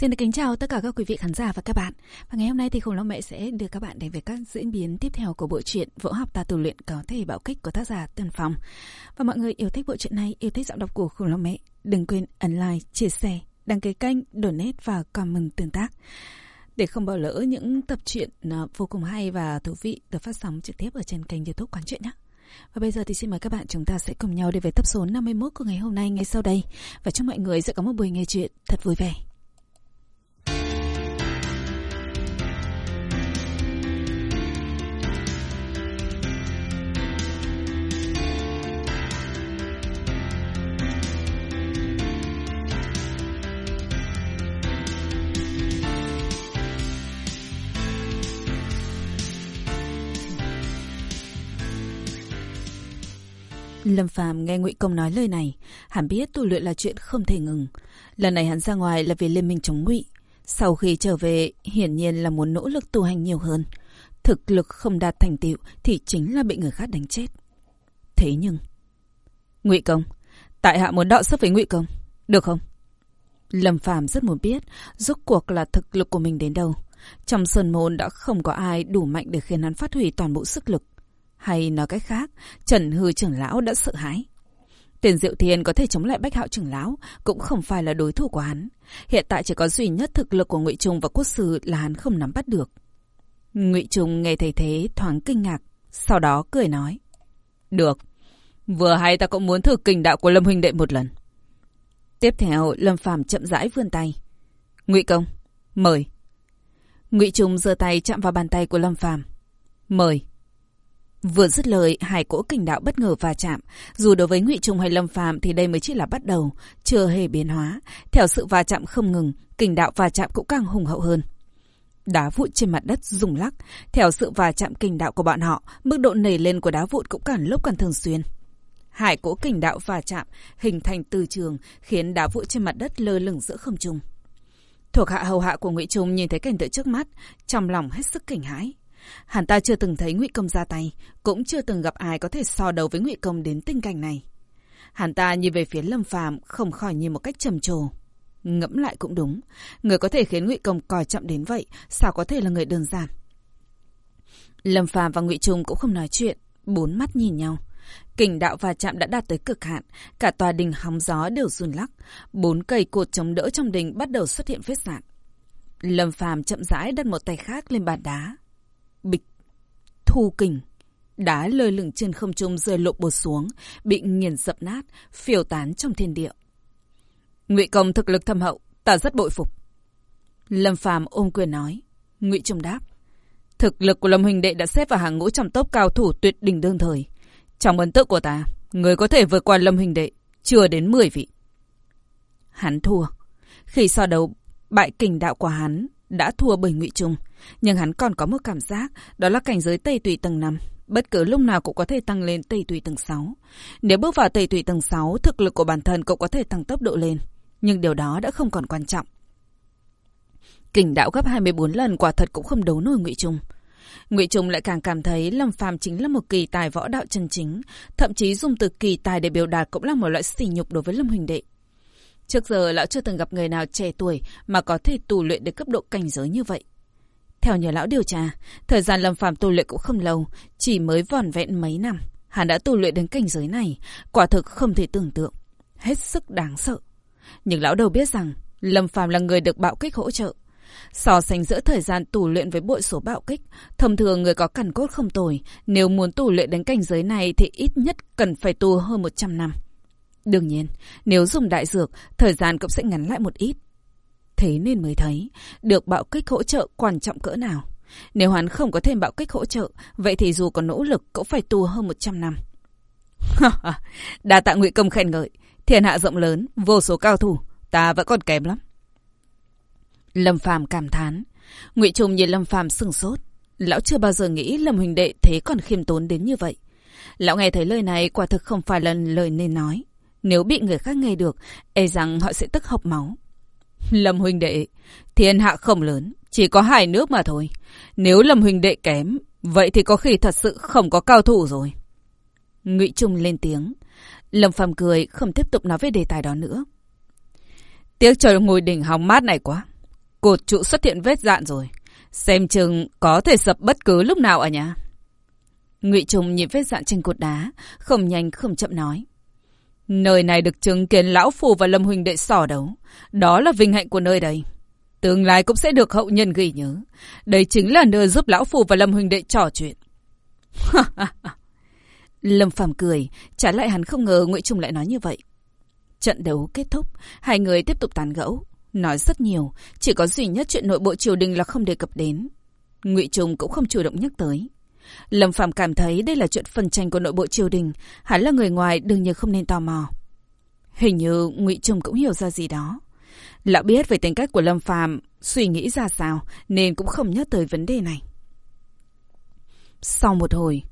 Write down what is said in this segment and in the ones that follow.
Xin được kính chào tất cả các quý vị khán giả và các bạn. Và ngày hôm nay thì Khủng Long Mẹ sẽ đưa các bạn đến với các diễn biến tiếp theo của bộ truyện Võ học ta tu luyện có thể bạo kích của tác giả tần Phong. Và mọi người yêu thích bộ truyện này, yêu thích giọng đọc của Khủng Long Mẹ, đừng quên ấn like, chia sẻ, đăng ký kênh, donate và comment tương tác để không bỏ lỡ những tập truyện à, vô cùng hay và thú vị được phát sóng trực tiếp ở trên kênh YouTube Quán Truyện nhé. Và bây giờ thì xin mời các bạn chúng ta sẽ cùng nhau đi về tập số 51 của ngày hôm nay ngay sau đây. Và chúc mọi người sẽ có một buổi nghe chuyện thật vui vẻ. Lâm Phàm nghe Ngụy Công nói lời này, hắn biết tu luyện là chuyện không thể ngừng. Lần này hắn ra ngoài là vì liên minh chống Ngụy. Sau khi trở về, hiển nhiên là muốn nỗ lực tu hành nhiều hơn. Thực lực không đạt thành tựu thì chính là bị người khác đánh chết. Thế nhưng... Ngụy Công, tại hạ muốn đọ sức với Ngụy Công, được không? Lâm Phàm rất muốn biết rốt cuộc là thực lực của mình đến đâu. Trong sơn môn đã không có ai đủ mạnh để khiến hắn phát huy toàn bộ sức lực. Hay nói cách khác, Trần Hư trưởng lão đã sợ hãi. Tiền Diệu Thiên có thể chống lại Bách Hạo trưởng lão, cũng không phải là đối thủ của hắn. Hiện tại chỉ có duy nhất thực lực của Ngụy Trung và Quốc sư là hắn không nắm bắt được. Ngụy Trung nghe thấy thế thoáng kinh ngạc, sau đó cười nói: "Được, vừa hay ta cũng muốn thử kinh đạo của Lâm huynh đệ một lần." Tiếp theo, Lâm Phàm chậm rãi vươn tay. "Ngụy công, mời." Ngụy Trung giơ tay chạm vào bàn tay của Lâm Phàm. "Mời." Vừa dứt lời, hai cỗ kình đạo bất ngờ va chạm. Dù đối với Ngụy Trung hay Lâm Phàm thì đây mới chỉ là bắt đầu, chưa hề biến hóa. Theo sự va chạm không ngừng, kình đạo va chạm cũng càng hùng hậu hơn. Đá vụn trên mặt đất rung lắc. Theo sự va chạm kình đạo của bọn họ, mức độ nảy lên của đá vụn cũng càng lúc càng thường xuyên. Hải cỗ kình đạo va chạm, hình thành từ trường, khiến đá vụn trên mặt đất lơ lửng giữa không trung. Thuộc hạ hầu hạ của Ngụy Trung nhìn thấy cảnh tượng trước mắt, trong lòng hết sức kinh hãi. Hắn ta chưa từng thấy Ngụy Công ra tay, cũng chưa từng gặp ai có thể so đấu với Ngụy Công đến tình cảnh này. Hắn ta nhìn về phía Lâm Phàm, không khỏi nhìn một cách trầm trồ. Ngẫm lại cũng đúng, người có thể khiến Ngụy Công coi trọng đến vậy, sao có thể là người đơn giản? Lâm Phàm và Ngụy Trung cũng không nói chuyện, bốn mắt nhìn nhau. Kình đạo và chạm đã đạt tới cực hạn, cả tòa đình hóng gió đều run lắc, bốn cây cột chống đỡ trong đình bắt đầu xuất hiện vết dạn. Lâm Phàm chậm rãi đặt một tay khác lên bàn đá, Bịch. Thu kình. Đá lơ lửng trên không trung rơi lộ bột xuống, bị nghiền dập nát, phiêu tán trong thiên địa. Ngụy công thực lực thâm hậu, ta rất bội phục. Lâm Phàm ôm quyền nói. Ngụy Trung đáp. Thực lực của Lâm Huỳnh Đệ đã xếp vào hàng ngũ trong top cao thủ tuyệt đỉnh đương thời. Trong ấn tượng của ta, người có thể vượt qua Lâm Huỳnh Đệ, chưa đến 10 vị. Hắn thua. Khi so đấu, bại kình đạo của hắn đã thua bởi Ngụy Trung. Nhưng hắn còn có một cảm giác, đó là cảnh giới Tây Tùy tầng 5. Bất cứ lúc nào cũng có thể tăng lên Tây Tùy tầng 6. Nếu bước vào Tây Tùy tầng 6, thực lực của bản thân cũng có thể tăng tốc độ lên. Nhưng điều đó đã không còn quan trọng. Kình đạo gấp 24 lần quả thật cũng không đấu nổi Ngụy Trung. Ngụy Trung lại càng cảm thấy Lâm Phàm chính là một kỳ tài võ đạo chân chính, thậm chí dùng từ kỳ tài để biểu đạt cũng là một loại sỉ nhục đối với Lâm Huỳnh Đệ. Trước giờ lão chưa từng gặp người nào trẻ tuổi mà có thể tù luyện được cấp độ cảnh giới như vậy. Theo nhà lão điều tra, thời gian Lâm Phàm tu luyện cũng không lâu, chỉ mới vòn vẹn mấy năm. Hắn đã tu luyện đến cảnh giới này, quả thực không thể tưởng tượng. Hết sức đáng sợ. Nhưng lão đầu biết rằng, Lâm Phàm là người được bạo kích hỗ trợ. So sánh giữa thời gian tù luyện với bội số bạo kích, thông thường người có cằn cốt không tồi, nếu muốn tù luyện đến cảnh giới này thì ít nhất cần phải tu hơn 100 năm. Đương nhiên, nếu dùng đại dược, thời gian cũng sẽ ngắn lại một ít. Thế nên mới thấy, được bạo kích hỗ trợ quan trọng cỡ nào. Nếu hắn không có thêm bạo kích hỗ trợ, vậy thì dù có nỗ lực cũng phải tu hơn 100 năm. Đa tạ ngụy công khen ngợi, thiên hạ rộng lớn, vô số cao thủ, ta vẫn còn kém lắm. Lâm Phàm cảm thán, Ngụy Trung nhìn Lâm Phàm sừng sốt, lão chưa bao giờ nghĩ Lâm huynh đệ thế còn khiêm tốn đến như vậy. Lão nghe thấy lời này quả thực không phải là lời nên nói. Nếu bị người khác nghe được, e rằng họ sẽ tức hộc máu. Lâm huynh đệ, thiên hạ không lớn, chỉ có hai nước mà thôi. Nếu Lâm huynh đệ kém, vậy thì có khi thật sự không có cao thủ rồi. Ngụy Trung lên tiếng. Lâm Phàm cười, không tiếp tục nói về đề tài đó nữa. Tiếc trời ngồi đỉnh hóng mát này quá. Cột trụ xuất hiện vết dạn rồi. Xem chừng có thể sập bất cứ lúc nào à nhà. Ngụy Trung nhìn vết dạn trên cột đá, không nhanh không chậm nói. Nơi này được chứng kiến Lão Phù và Lâm Huỳnh đệ sỏ đấu. Đó là vinh hạnh của nơi đây. Tương lai cũng sẽ được hậu nhân ghi nhớ. Đây chính là nơi giúp Lão Phù và Lâm Huỳnh đệ trò chuyện. Lâm Phàm cười, trả lại hắn không ngờ Ngụy Trung lại nói như vậy. Trận đấu kết thúc, hai người tiếp tục tán gẫu, nói rất nhiều, chỉ có duy nhất chuyện nội bộ triều đình là không đề cập đến. Ngụy Trung cũng không chủ động nhắc tới. Lâm Phạm cảm thấy đây là chuyện phân tranh của nội bộ triều đình, hắn là người ngoài đương nhiên không nên tò mò. Hình như Ngụy Trung cũng hiểu ra gì đó. Lão biết về tính cách của Lâm Phạm, suy nghĩ ra sao nên cũng không nhớ tới vấn đề này. Sau một hồi,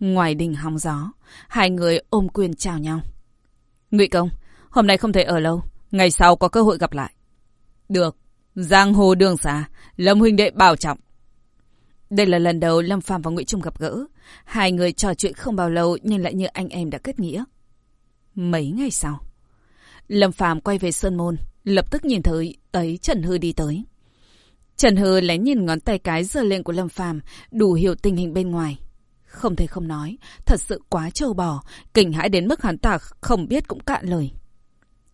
ngoài đình hóng gió, hai người ôm quyền chào nhau. Ngụy Công, hôm nay không thể ở lâu, ngày sau có cơ hội gặp lại. Được, giang hồ đường xa, Lâm huynh đệ bảo trọng. Đây là lần đầu Lâm Phàm và Ngụy Trung gặp gỡ. Hai người trò chuyện không bao lâu nhưng lại như anh em đã kết nghĩa. Mấy ngày sau, Lâm Phàm quay về Sơn Môn, lập tức nhìn thấy tới Trần Hư đi tới. Trần Hư lén nhìn ngón tay cái giơ lên của Lâm Phàm, đủ hiểu tình hình bên ngoài. Không thể không nói, thật sự quá trâu bò, kinh hãi đến mức hắn ta không biết cũng cạn lời.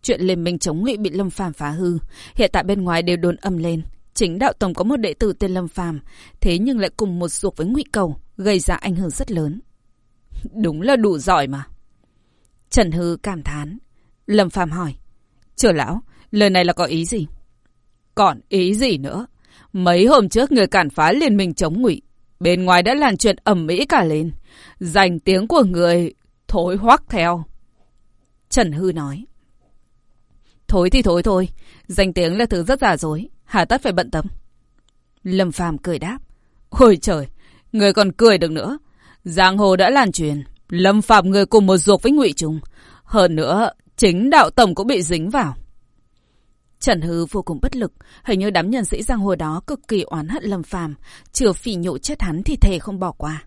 Chuyện liên minh chống ngụy bị Lâm Phàm phá hư, hiện tại bên ngoài đều đồn âm lên. Chính đạo tổng có một đệ tử tên Lâm Phàm, thế nhưng lại cùng một ruột với Ngụy Cầu, gây ra ảnh hưởng rất lớn. Đúng là đủ giỏi mà. Trần Hư cảm thán. Lâm Phàm hỏi. Chờ lão, lời này là có ý gì? Còn ý gì nữa? Mấy hôm trước người cản phá liên minh chống ngụy, bên ngoài đã làm chuyện ẩm mỹ cả lên. Dành tiếng của người thối hoắc theo. Trần Hư nói. Thối thì thối thôi, danh tiếng là thứ rất giả dối, hà tất phải bận tâm. Lâm Phàm cười đáp. Ôi trời, người còn cười được nữa. Giang hồ đã lan truyền, Lâm Phàm người cùng một ruột với Ngụy Trung. Hơn nữa, chính đạo tổng cũng bị dính vào. Trần Hư vô cùng bất lực, hình như đám nhân sĩ giang hồ đó cực kỳ oán hận Lâm Phàm, chưa phỉ nhổ chết hắn thì thề không bỏ qua.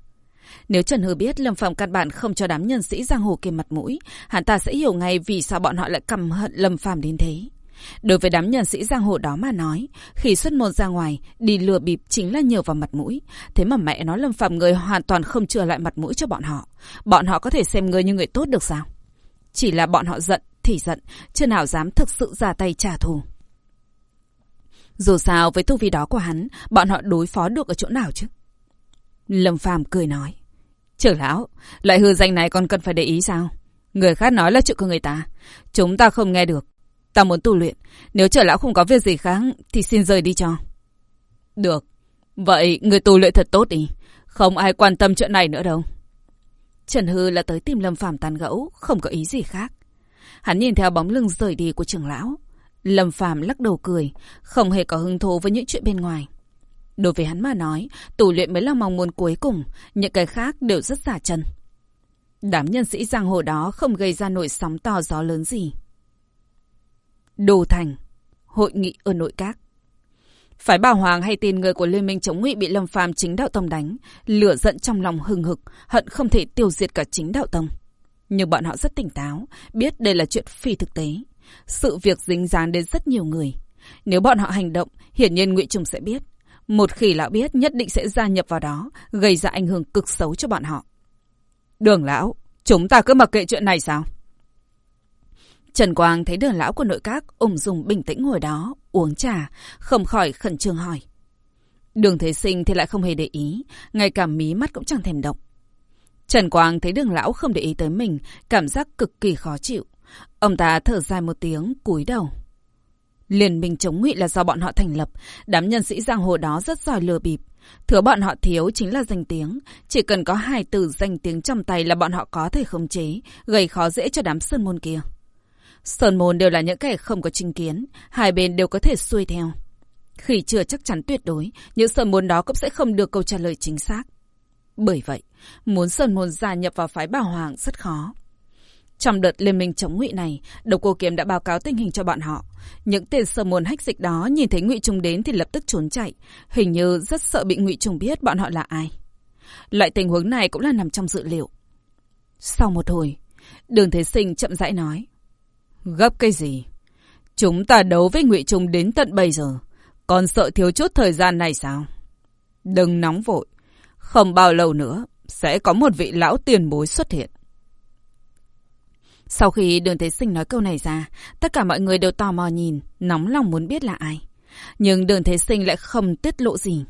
Nếu Trần Hư biết Lâm Phàm căn bản không cho đám nhân sĩ giang hồ kia mặt mũi, hắn ta sẽ hiểu ngay vì sao bọn họ lại căm hận Lâm Phàm đến thế. Đối với đám nhân sĩ giang hồ đó mà nói, khi xuất môn ra ngoài, đi lừa bịp chính là nhờ vào mặt mũi. Thế mà mẹ nói Lâm phạm người hoàn toàn không chừa lại mặt mũi cho bọn họ. Bọn họ có thể xem người như người tốt được sao? Chỉ là bọn họ giận thì giận, chưa nào dám thực sự ra tay trả thù. Dù sao với tu vi đó của hắn, bọn họ đối phó được ở chỗ nào chứ? Lâm Phàm cười nói. Trưởng lão, loại hư danh này còn cần phải để ý sao? Người khác nói là chuyện của người ta. Chúng ta không nghe được. Ta muốn tu luyện. Nếu trưởng lão không có việc gì khác, thì xin rời đi cho. Được. Vậy người tu luyện thật tốt đi. Không ai quan tâm chuyện này nữa đâu. Trần Hư là tới tìm Lâm Phàm tàn gẫu, không có ý gì khác. Hắn nhìn theo bóng lưng rời đi của trưởng lão. Lâm Phàm lắc đầu cười, không hề có hứng thú với những chuyện bên ngoài. Đối với hắn mà nói, tù luyện mới là mong muốn cuối cùng, những cái khác đều rất giả chân. Đám nhân sĩ giang hồ đó không gây ra nổi sóng to gió lớn gì. Đồ Thành Hội nghị ở nội các Phải bảo Hoàng hay tin người của Liên minh chống ngụy bị Lâm Phàm chính đạo tông đánh, lửa giận trong lòng hừng hực, hận không thể tiêu diệt cả chính đạo tông. Nhưng bọn họ rất tỉnh táo, biết đây là chuyện phi thực tế. Sự việc dính dáng đến rất nhiều người. Nếu bọn họ hành động, hiển nhiên Ngụy Trùng sẽ biết. Một khi lão biết nhất định sẽ gia nhập vào đó, gây ra ảnh hưởng cực xấu cho bọn họ. Đường lão, chúng ta cứ mặc kệ chuyện này sao? Trần Quang thấy đường lão của nội các ung dung bình tĩnh ngồi đó, uống trà, không khỏi khẩn trương hỏi. Đường Thế Sinh thì lại không hề để ý, ngay cả mí mắt cũng chẳng thèm động. Trần Quang thấy đường lão không để ý tới mình, cảm giác cực kỳ khó chịu. Ông ta thở dài một tiếng, cúi đầu. Liên minh chống ngụy là do bọn họ thành lập, đám nhân sĩ giang hồ đó rất giỏi lừa bịp. Thứ bọn họ thiếu chính là danh tiếng, chỉ cần có hai từ danh tiếng trong tay là bọn họ có thể khống chế, gây khó dễ cho đám sơn môn kia. Sơn môn đều là những kẻ không có chính kiến, hai bên đều có thể xuôi theo. Khi chưa chắc chắn tuyệt đối, những sơn môn đó cũng sẽ không được câu trả lời chính xác. Bởi vậy, muốn sơn môn gia nhập vào phái bảo hoàng rất khó. Trong đợt liên minh chống ngụy này, Độc Cô Kiếm đã báo cáo tình hình cho bọn họ. Những tên sơ môn hách dịch đó nhìn thấy Ngụy Trung đến thì lập tức trốn chạy, hình như rất sợ bị Ngụy Trung biết bọn họ là ai. Loại tình huống này cũng là nằm trong dự liệu. Sau một hồi, Đường Thế Sinh chậm rãi nói: "Gấp cái gì? Chúng ta đấu với Ngụy Trung đến tận bây giờ, Còn sợ thiếu chút thời gian này sao? Đừng nóng vội. Không bao lâu nữa, sẽ có một vị lão tiền bối xuất hiện. Sau khi đường thế sinh nói câu này ra, tất cả mọi người đều tò mò nhìn, nóng lòng muốn biết là ai. Nhưng đường thế sinh lại không tiết lộ gì.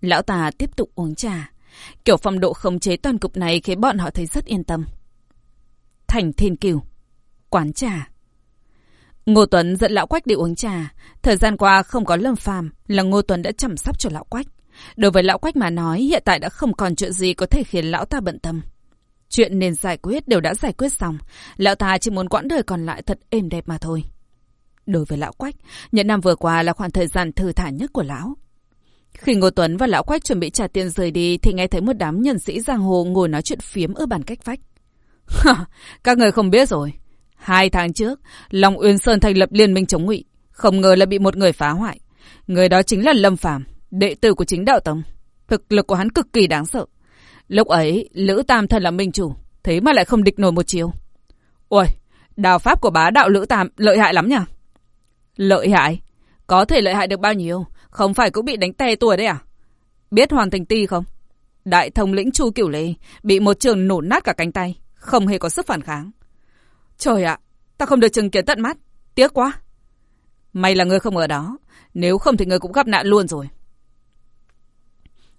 Lão ta tiếp tục uống trà. Kiểu phong độ khống chế toàn cục này khiến bọn họ thấy rất yên tâm. Thành thiên kiều. Quán trà. Ngô Tuấn dẫn lão Quách đi uống trà. Thời gian qua không có lâm phàm là Ngô Tuấn đã chăm sóc cho lão Quách. Đối với lão Quách mà nói, hiện tại đã không còn chuyện gì có thể khiến lão ta bận tâm. Chuyện nên giải quyết đều đã giải quyết xong. Lão ta chỉ muốn quãng đời còn lại thật êm đẹp mà thôi. Đối với lão Quách, những năm vừa qua là khoảng thời gian thư thả nhất của lão. Khi Ngô Tuấn và lão Quách chuẩn bị trả tiền rời đi thì nghe thấy một đám nhân sĩ giang hồ ngồi nói chuyện phiếm ở bàn cách vách. Các người không biết rồi. Hai tháng trước, Long Uyên Sơn thành lập liên minh chống ngụy, không ngờ là bị một người phá hoại. Người đó chính là Lâm Phàm, đệ tử của chính đạo tông. Thực lực của hắn cực kỳ đáng sợ. Lúc ấy, Lữ Tam thân là minh chủ, thế mà lại không địch nổi một chiều. Ôi, đào pháp của bá đạo Lữ Tam lợi hại lắm nhỉ? Lợi hại? Có thể lợi hại được bao nhiêu? Không phải cũng bị đánh tè tuổi đấy à? Biết Hoàng Thành Ti không? Đại thống lĩnh Chu Cửu Lê bị một trường nổ nát cả cánh tay, không hề có sức phản kháng. Trời ạ, ta không được chứng kiến tận mắt, tiếc quá. May là ngươi không ở đó, nếu không thì ngươi cũng gặp nạn luôn rồi.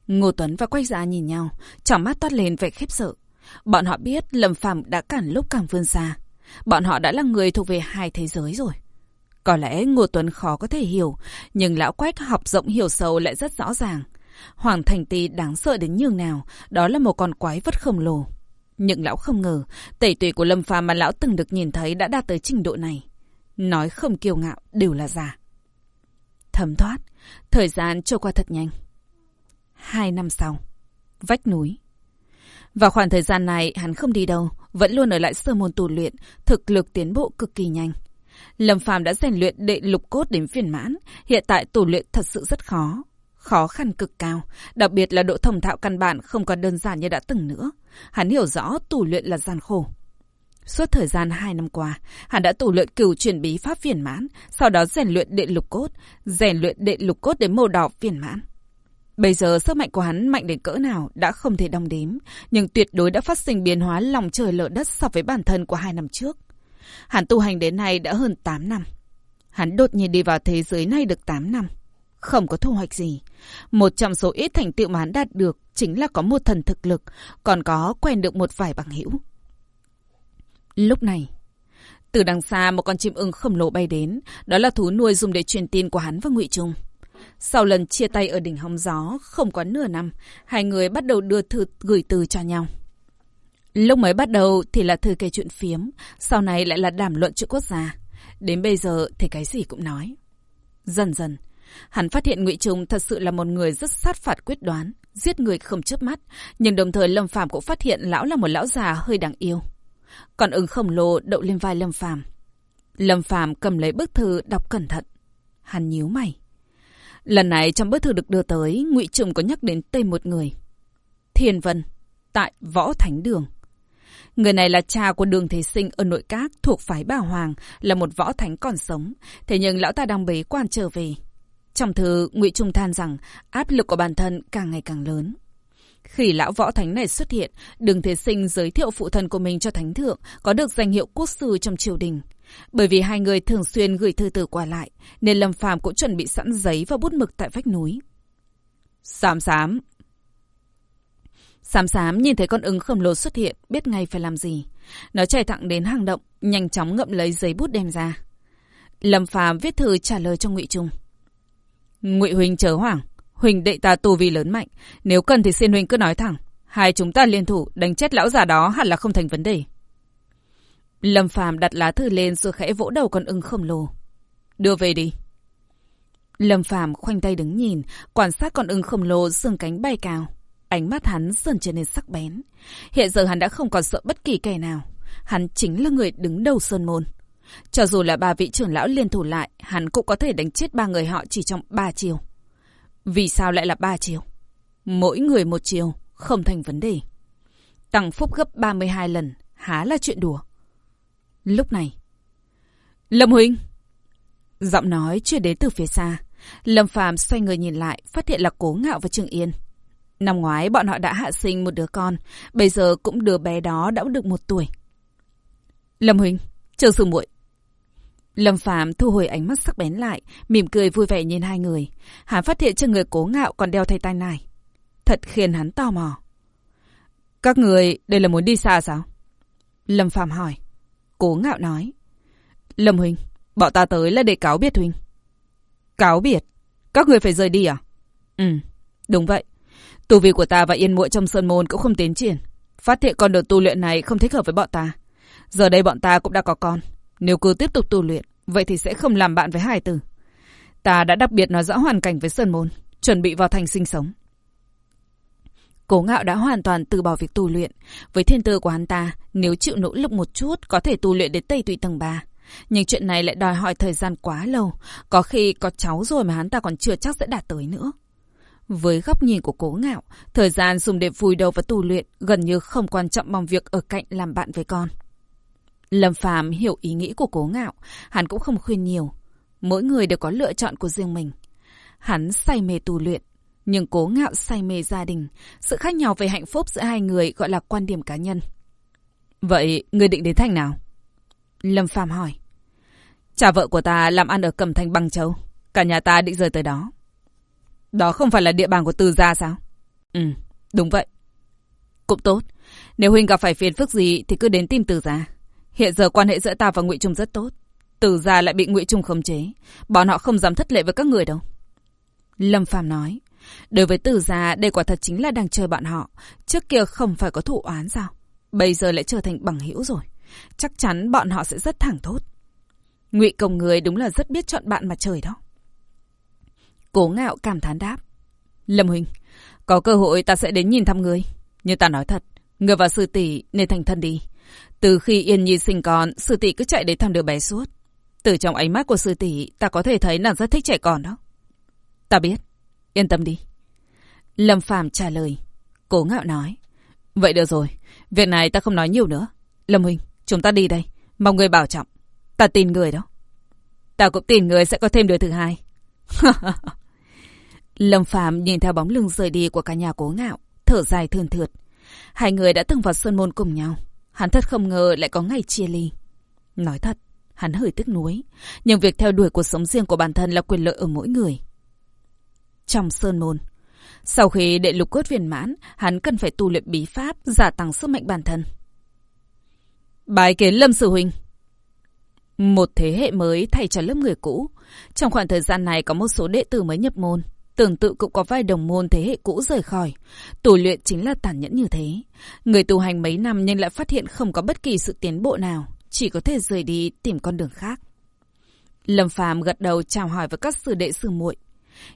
Ngô Tuấn và Quách Gia nhìn nhau, trong mắt toát lên vẻ khiếp sợ. Bọn họ biết Lâm Phàm đã cản lúc càng vươn xa. Bọn họ đã là người thuộc về hai thế giới rồi. Có lẽ Ngô Tuấn khó có thể hiểu, nhưng lão Quách học rộng hiểu sâu lại rất rõ ràng. Hoàng Thành Tì đáng sợ đến nhường nào, đó là một con quái vật khổng lồ. Nhưng lão không ngờ, tẩy tùy của Lâm Phàm mà lão từng được nhìn thấy đã đạt tới trình độ này. Nói không kiêu ngạo đều là giả. Thấm thoát, thời gian trôi qua thật nhanh. Hai năm sau, vách núi. Vào khoảng thời gian này, hắn không đi đâu, vẫn luôn ở lại sơ môn tù luyện, thực lực tiến bộ cực kỳ nhanh. Lâm Phàm đã rèn luyện đệ lục cốt đến phiền mãn, hiện tại tù luyện thật sự rất khó. Khó khăn cực cao, đặc biệt là độ thông thạo căn bản không còn đơn giản như đã từng nữa. Hắn hiểu rõ tù luyện là gian khổ. Suốt thời gian hai năm qua, hắn đã tù luyện cửu chuyển bí pháp viên mãn, sau đó rèn luyện đệ lục cốt, rèn luyện đệ lục cốt đến màu đỏ viên mãn. Bây giờ sức mạnh của hắn mạnh đến cỡ nào đã không thể đong đếm, nhưng tuyệt đối đã phát sinh biến hóa lòng trời lở đất so với bản thân của hai năm trước. Hắn tu hành đến nay đã hơn 8 năm. Hắn đột nhiên đi vào thế giới này được 8 năm. Không có thu hoạch gì. Một trong số ít thành tựu mà hắn đạt được chính là có một thần thực lực, còn có quen được một vài bằng hữu. Lúc này, từ đằng xa một con chim ưng khổng lồ bay đến, đó là thú nuôi dùng để truyền tin của hắn và Ngụy Trung. Sau lần chia tay ở đỉnh hóng gió, không quá nửa năm, hai người bắt đầu đưa thư gửi từ cho nhau. Lúc mới bắt đầu thì là thư kể chuyện phiếm, sau này lại là đàm luận chuyện quốc gia. Đến bây giờ thì cái gì cũng nói. Dần dần, hắn phát hiện Ngụy Trung thật sự là một người rất sát phạt quyết đoán, giết người không chớp mắt, nhưng đồng thời Lâm Phàm cũng phát hiện lão là một lão già hơi đáng yêu. Còn ứng khổng lồ đậu lên vai Lâm Phàm. Lâm Phàm cầm lấy bức thư đọc cẩn thận. Hắn nhíu mày. Lần này trong bức thư được đưa tới, Ngụy Trung có nhắc đến tên một người. Thiên Vân, tại Võ Thánh Đường. Người này là cha của đường thế sinh ở nội các thuộc phái Bà Hoàng, là một võ thánh còn sống. Thế nhưng lão ta đang bế quan trở về. Trong thư, ngụy Trung than rằng áp lực của bản thân càng ngày càng lớn. Khi lão võ thánh này xuất hiện, đường thế sinh giới thiệu phụ thân của mình cho thánh thượng, có được danh hiệu quốc sư trong triều đình. Bởi vì hai người thường xuyên gửi thư từ qua lại, nên Lâm Phàm cũng chuẩn bị sẵn giấy và bút mực tại vách núi. Xám xám, Sám sám nhìn thấy con ứng khổng lồ xuất hiện, biết ngay phải làm gì. Nó chạy thẳng đến hang động, nhanh chóng ngậm lấy giấy bút đem ra. Lâm Phàm viết thư trả lời cho Ngụy Trung. Ngụy huynh chớ hoảng, huynh đệ ta tu vi lớn mạnh, nếu cần thì xin huynh cứ nói thẳng, hai chúng ta liên thủ đánh chết lão già đó hẳn là không thành vấn đề. Lâm Phàm đặt lá thư lên rồi khẽ vỗ đầu con ưng khổng lồ. Đưa về đi. Lâm Phàm khoanh tay đứng nhìn, quan sát con ưng khổng lồ xương cánh bay cao. Ánh mắt hắn dần trở nên sắc bén. Hiện giờ hắn đã không còn sợ bất kỳ kẻ nào. Hắn chính là người đứng đầu Sơn Môn. Cho dù là ba vị trưởng lão liên thủ lại, hắn cũng có thể đánh chết ba người họ chỉ trong ba chiều. Vì sao lại là ba chiều? Mỗi người một chiều, không thành vấn đề. Tăng phúc gấp 32 lần, há là chuyện đùa. Lúc này, Lâm Huynh! Giọng nói chưa đến từ phía xa. Lâm Phàm xoay người nhìn lại, phát hiện là Cố Ngạo và Trương Yên. Năm ngoái bọn họ đã hạ sinh một đứa con, bây giờ cũng đứa bé đó đã được một tuổi. Lâm huynh chờ sư muội. Lâm Phạm thu hồi ánh mắt sắc bén lại, mỉm cười vui vẻ nhìn hai người. Hắn phát hiện trên người Cố Ngạo còn đeo thay tai này. Thật khiến hắn tò mò. Các người đây là muốn đi xa sao? Lâm Phạm hỏi. Cố Ngạo nói. Lâm Huynh, bọn ta tới là để cáo biệt Huynh. Cáo biệt? Các người phải rời đi à? Ừ, đúng vậy. Tu vi của ta và Yên Muội trong Sơn Môn cũng không tiến triển. Phát hiện con đường tu luyện này không thích hợp với bọn ta. Giờ đây bọn ta cũng đã có con. Nếu cứ tiếp tục tu luyện, vậy thì sẽ không làm bạn với hải tử. Ta đã đặc biệt nói rõ hoàn cảnh với Sơn Môn, chuẩn bị vào thành sinh sống. Cố ngạo đã hoàn toàn từ bỏ việc tu luyện. Với thiên tư của hắn ta, nếu chịu nỗ lực một chút, có thể tu luyện đến Tây Tụy tầng 3. Nhưng chuyện này lại đòi hỏi thời gian quá lâu. Có khi có cháu rồi mà hắn ta còn chưa chắc sẽ đạt tới nữa. Với góc nhìn của cố ngạo, thời gian dùng để vùi đầu vào tu luyện gần như không quan trọng bằng việc ở cạnh làm bạn với con. Lâm Phàm hiểu ý nghĩ của cố ngạo, hắn cũng không khuyên nhiều. Mỗi người đều có lựa chọn của riêng mình. Hắn say mê tu luyện, nhưng cố ngạo say mê gia đình. Sự khác nhau về hạnh phúc giữa hai người gọi là quan điểm cá nhân. Vậy, người định đến thành nào? Lâm Phàm hỏi. Cha vợ của ta làm ăn ở Cẩm Thành Bằng Châu. Cả nhà ta định rời tới đó. Đó không phải là địa bàn của Từ gia sao? Ừ, đúng vậy. Cũng tốt. Nếu Huynh gặp phải phiền phức gì thì cứ đến tìm Từ gia. Hiện giờ quan hệ giữa ta và Ngụy Trung rất tốt. Từ gia lại bị Ngụy Trung khống chế. Bọn họ không dám thất lệ với các người đâu. Lâm Phàm nói. Đối với Từ gia, đây quả thật chính là đang chơi bọn họ. Trước kia không phải có thủ oán sao? Bây giờ lại trở thành bằng hữu rồi. Chắc chắn bọn họ sẽ rất thẳng thốt. Ngụy công người đúng là rất biết chọn bạn mà trời đó. Cố ngạo cảm thán đáp. Lâm Huỳnh, có cơ hội ta sẽ đến nhìn thăm người. Nhưng ta nói thật, người và sư tỷ nên thành thân đi. Từ khi Yên Nhi sinh con, sư tỷ cứ chạy đến thăm đứa bé suốt. Từ trong ánh mắt của sư tỷ, ta có thể thấy nàng rất thích trẻ con đó. Ta biết, yên tâm đi. Lâm Phàm trả lời. Cố ngạo nói. Vậy được rồi, việc này ta không nói nhiều nữa. Lâm huynh, chúng ta đi đây. Mong người bảo trọng. Ta tin người đó. Ta cũng tin người sẽ có thêm đứa thứ hai. Lâm Phàm nhìn theo bóng lưng rời đi của cả nhà cố ngạo, thở dài thườn thượt. Hai người đã từng vào Sơn Môn cùng nhau. Hắn thật không ngờ lại có ngày chia ly. Nói thật, hắn hơi tức nuối. Nhưng việc theo đuổi cuộc sống riêng của bản thân là quyền lợi ở mỗi người. Trong Sơn Môn, sau khi đệ lục cốt viên mãn, hắn cần phải tu luyện bí pháp, giả tăng sức mạnh bản thân. Bài kiến Lâm Sư Huynh Một thế hệ mới thay cho lớp người cũ. Trong khoảng thời gian này có một số đệ tử mới nhập môn. Tương tự cũng có vài đồng môn thế hệ cũ rời khỏi. Tu luyện chính là tàn nhẫn như thế. Người tu hành mấy năm nhưng lại phát hiện không có bất kỳ sự tiến bộ nào. Chỉ có thể rời đi tìm con đường khác. Lâm Phàm gật đầu chào hỏi với các sư đệ sư muội.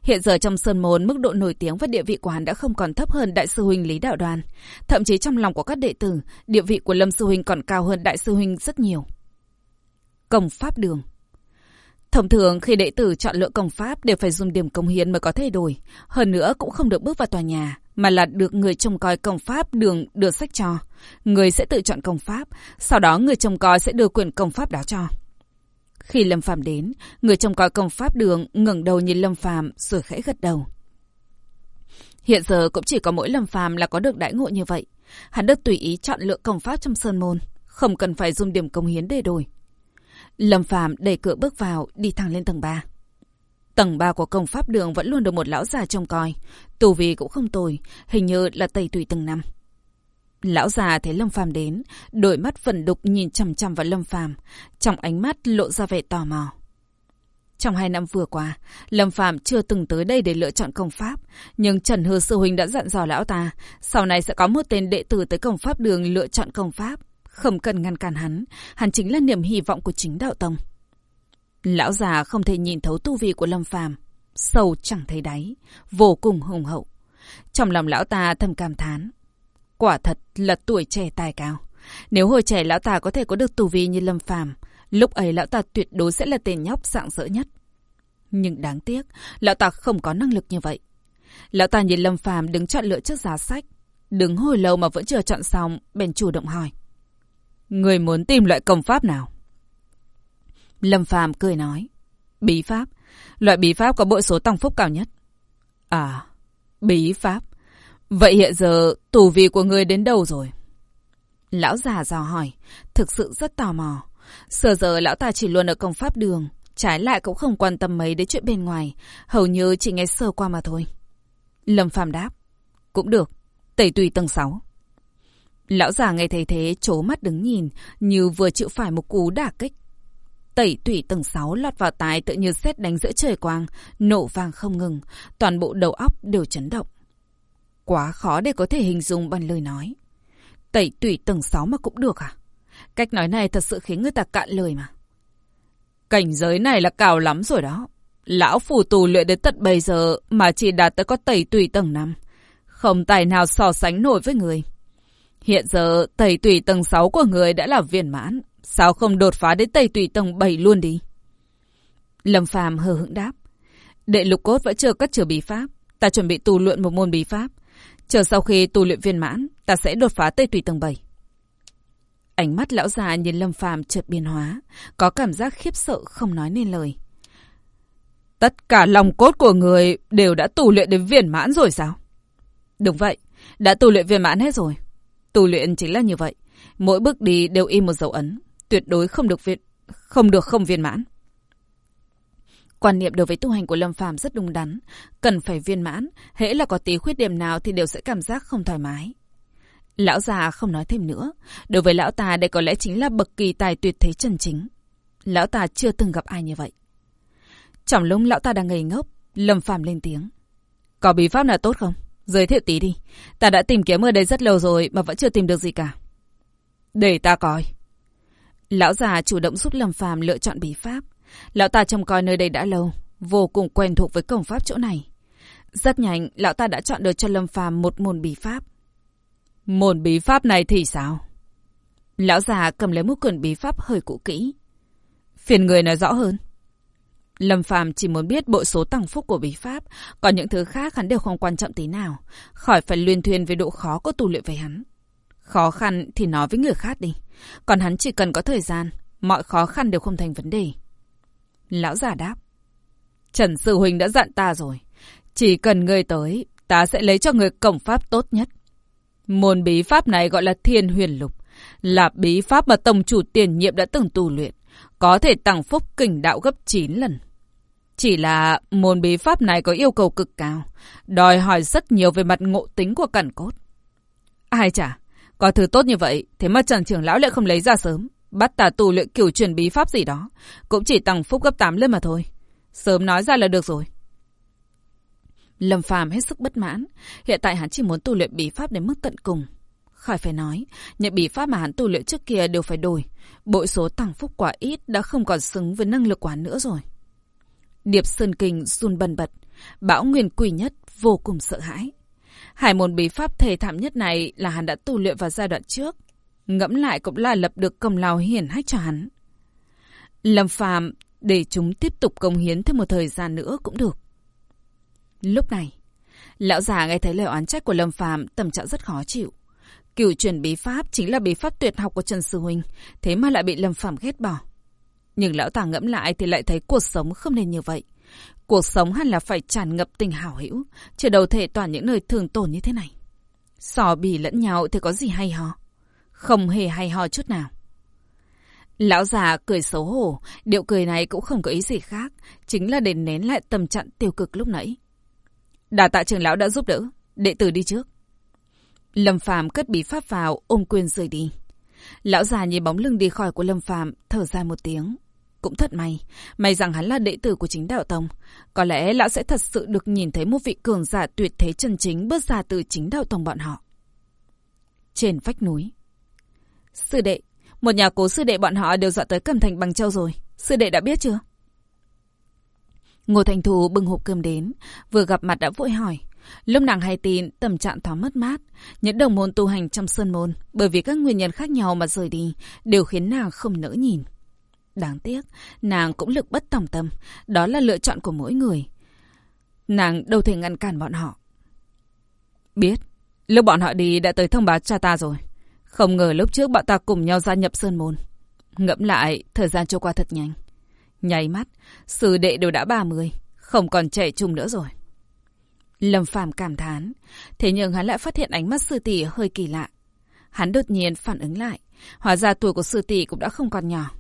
Hiện giờ trong Sơn Môn, mức độ nổi tiếng và địa vị của hắn đã không còn thấp hơn Đại sư Huynh Lý Đạo Đoàn. Thậm chí trong lòng của các đệ tử, địa vị của Lâm sư Huynh còn cao hơn Đại sư Huynh rất nhiều. Công Pháp Đường Thông thường khi đệ tử chọn lựa công pháp đều phải dùng điểm công hiến mới có thể đổi. Hơn nữa cũng không được bước vào tòa nhà, mà là được người trông coi công pháp đường đưa sách cho. Người sẽ tự chọn công pháp, sau đó người trông coi sẽ đưa quyền công pháp đó cho. Khi Lâm Phàm đến, người trông coi công pháp đường ngẩng đầu nhìn Lâm Phàm rồi khẽ gật đầu. Hiện giờ cũng chỉ có mỗi Lâm Phàm là có được đãi ngộ như vậy. Hắn được tùy ý chọn lựa công pháp trong sơn môn, không cần phải dùng điểm công hiến để đổi. Lâm Phàm đẩy cửa bước vào, đi thẳng lên tầng 3. Tầng 3 của công pháp đường vẫn luôn được một lão già trông coi. Tù vì cũng không tồi, hình như là tẩy tùy từng năm. Lão già thấy Lâm Phàm đến, đôi mắt phần đục nhìn chằm chằm vào Lâm Phàm, trong ánh mắt lộ ra vẻ tò mò. Trong hai năm vừa qua, Lâm Phạm chưa từng tới đây để lựa chọn công pháp, nhưng Trần Hư sư huynh đã dặn dò lão ta, sau này sẽ có một tên đệ tử tới công pháp đường lựa chọn công pháp, không cần ngăn cản hắn, hắn chính là niềm hy vọng của chính đạo tông. Lão già không thể nhìn thấu tu vi của Lâm Phàm, sâu chẳng thấy đáy, vô cùng hùng hậu. Trong lòng lão ta thầm cảm thán, quả thật là tuổi trẻ tài cao. Nếu hồi trẻ lão ta có thể có được tu vi như Lâm Phàm, lúc ấy lão ta tuyệt đối sẽ là tên nhóc dạng dỡ nhất. Nhưng đáng tiếc, lão ta không có năng lực như vậy. Lão ta nhìn Lâm Phàm đứng chọn lựa trước giá sách, đứng hồi lâu mà vẫn chưa chọn xong, bèn chủ động hỏi. Người muốn tìm loại công pháp nào? Lâm Phàm cười nói. Bí pháp. Loại bí pháp có bội số tăng phúc cao nhất. À, bí pháp. Vậy hiện giờ tù vi của người đến đâu rồi? Lão già dò hỏi, thực sự rất tò mò. Sờ giờ lão ta chỉ luôn ở công pháp đường, trái lại cũng không quan tâm mấy đến chuyện bên ngoài, hầu như chỉ nghe sơ qua mà thôi. Lâm Phàm đáp, cũng được, tẩy tùy tầng 6. Lão già nghe thấy thế chố mắt đứng nhìn, như vừa chịu phải một cú đả kích. Tẩy tủy tầng 6 lọt vào tai tự như xét đánh giữa trời quang, nổ vàng không ngừng, toàn bộ đầu óc đều chấn động. Quá khó để có thể hình dung bằng lời nói. Tẩy tủy tầng 6 mà cũng được à? Cách nói này thật sự khiến người ta cạn lời mà. Cảnh giới này là cao lắm rồi đó. Lão phù tù luyện đến tận bây giờ mà chỉ đạt tới có tẩy tùy tầng 5. Không tài nào so sánh nổi với người. Hiện giờ tẩy tùy tầng 6 của người đã là viên mãn. Sao không đột phá đến tẩy tùy tầng 7 luôn đi? Lâm phàm hờ hững đáp. Đệ lục cốt vẫn chưa cất trừ bí pháp. Ta chuẩn bị tu luyện một môn bí pháp. Chờ sau khi tu luyện viên mãn, ta sẽ đột phá tây tùy tầng 7. Ánh mắt lão già nhìn Lâm Phàm chợt biến hóa, có cảm giác khiếp sợ không nói nên lời. Tất cả lòng cốt của người đều đã tu luyện đến viên mãn rồi sao? Đúng vậy, đã tu luyện viên mãn hết rồi. Tu luyện chính là như vậy, mỗi bước đi đều in một dấu ấn, tuyệt đối không được viên không được không viên mãn. Quan niệm đối với tu hành của Lâm Phàm rất đúng đắn, cần phải viên mãn, hễ là có tí khuyết điểm nào thì đều sẽ cảm giác không thoải mái. Lão già không nói thêm nữa, đối với lão ta đây có lẽ chính là bậc kỳ tài tuyệt thế chân chính. Lão ta chưa từng gặp ai như vậy. Trong lúc lão ta đang ngây ngốc, Lâm Phàm lên tiếng. Có bí pháp nào tốt không? Giới thiệu tí đi. Ta đã tìm kiếm ở đây rất lâu rồi mà vẫn chưa tìm được gì cả. Để ta coi. Lão già chủ động giúp Lâm Phàm lựa chọn bí pháp. Lão ta trông coi nơi đây đã lâu, vô cùng quen thuộc với cổng pháp chỗ này. Rất nhanh, lão ta đã chọn được cho Lâm Phàm một môn bí pháp. Môn bí pháp này thì sao? Lão già cầm lấy một quyển bí pháp hơi cũ kỹ. Phiền người nói rõ hơn. Lâm Phàm chỉ muốn biết bộ số tăng phúc của bí pháp, còn những thứ khác hắn đều không quan trọng tí nào, khỏi phải luyên thuyền về độ khó của tu luyện với hắn. Khó khăn thì nói với người khác đi, còn hắn chỉ cần có thời gian, mọi khó khăn đều không thành vấn đề. Lão già đáp. Trần Sư Huỳnh đã dặn ta rồi. Chỉ cần ngươi tới, ta sẽ lấy cho người cổng pháp tốt nhất. Môn bí pháp này gọi là thiên huyền lục. Là bí pháp mà tổng chủ tiền nhiệm đã từng tu luyện. Có thể tăng phúc kình đạo gấp 9 lần. Chỉ là môn bí pháp này có yêu cầu cực cao. Đòi hỏi rất nhiều về mặt ngộ tính của cẩn cốt. Ai chả, có thứ tốt như vậy, thế mà Trần Trưởng Lão lại không lấy ra sớm. Bắt tà tù luyện kiểu truyền bí pháp gì đó. Cũng chỉ tăng phúc gấp 8 lên mà thôi. Sớm nói ra là được rồi. Lâm Phàm hết sức bất mãn. Hiện tại hắn chỉ muốn tu luyện bí pháp đến mức tận cùng. Khỏi phải nói, những bí pháp mà hắn tu luyện trước kia đều phải đổi. Bội số tăng phúc quá ít đã không còn xứng với năng lực quá nữa rồi. Điệp Sơn Kinh run bần bật. Bão Nguyên quỷ nhất vô cùng sợ hãi. Hải môn bí pháp thể thảm nhất này là hắn đã tu luyện vào giai đoạn trước. Ngẫm lại cũng là lập được công lao hiển hách cho hắn. Lâm Phàm để chúng tiếp tục công hiến thêm một thời gian nữa cũng được. Lúc này, lão già nghe thấy lời oán trách của Lâm Phàm tâm trạng rất khó chịu. Cửu truyền bí pháp chính là bí pháp tuyệt học của Trần Sư Huynh, thế mà lại bị Lâm Phàm ghét bỏ. Nhưng lão ta ngẫm lại thì lại thấy cuộc sống không nên như vậy. Cuộc sống hẳn là phải tràn ngập tình hảo hữu, chứ đầu thể toàn những nơi thường tổn như thế này. Sò bì lẫn nhau thì có gì hay ho? Không hề hay ho chút nào. Lão già cười xấu hổ, điệu cười này cũng không có ý gì khác, chính là để nén lại tâm trạng tiêu cực lúc nãy. Đà tạ trưởng lão đã giúp đỡ, đệ tử đi trước. Lâm Phàm cất bí pháp vào, ôm quyền rời đi. Lão già nhìn bóng lưng đi khỏi của Lâm Phàm, thở dài một tiếng. Cũng thật may, may rằng hắn là đệ tử của chính đạo tông. Có lẽ lão sẽ thật sự được nhìn thấy một vị cường giả tuyệt thế chân chính bước ra từ chính đạo tông bọn họ. Trên vách núi. Sư đệ, một nhà cố sư đệ bọn họ đều dọn tới Cẩm Thành Bằng Châu rồi. Sư đệ đã biết chưa? Ngô Thành Thù bưng hộp cơm đến, vừa gặp mặt đã vội hỏi. Lúc nàng hay tin, tâm trạng thoáng mất mát. Những đồng môn tu hành trong sơn môn, bởi vì các nguyên nhân khác nhau mà rời đi, đều khiến nàng không nỡ nhìn. Đáng tiếc, nàng cũng lực bất tòng tâm. Đó là lựa chọn của mỗi người. Nàng đâu thể ngăn cản bọn họ. Biết, lúc bọn họ đi đã tới thông báo cha ta rồi. Không ngờ lúc trước bọn ta cùng nhau gia nhập sơn môn. Ngẫm lại, thời gian trôi qua thật nhanh. Nháy mắt, sư đệ đều đã 30, không còn trẻ trung nữa rồi. Lâm Phàm cảm thán, thế nhưng hắn lại phát hiện ánh mắt sư tỷ hơi kỳ lạ. Hắn đột nhiên phản ứng lại, hóa ra tuổi của sư tỷ cũng đã không còn nhỏ.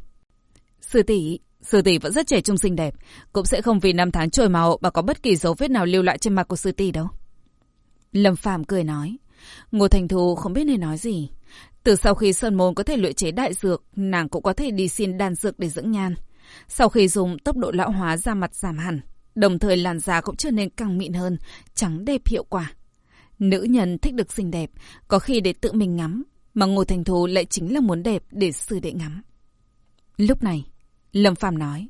Sư tỷ, sư tỷ vẫn rất trẻ trung xinh đẹp, cũng sẽ không vì năm tháng trôi màu mà có bất kỳ dấu vết nào lưu lại trên mặt của sư tỷ đâu. Lâm Phàm cười nói, Ngô Thành Thu không biết nên nói gì. Từ sau khi Sơn Môn có thể luyện chế đại dược, nàng cũng có thể đi xin đan dược để dưỡng nhan. Sau khi dùng tốc độ lão hóa da mặt giảm hẳn, đồng thời làn da cũng trở nên càng mịn hơn, trắng đẹp hiệu quả. Nữ nhân thích được xinh đẹp, có khi để tự mình ngắm, mà Ngô Thành Thu lại chính là muốn đẹp để sư đệ ngắm. Lúc này, Lâm Phàm nói.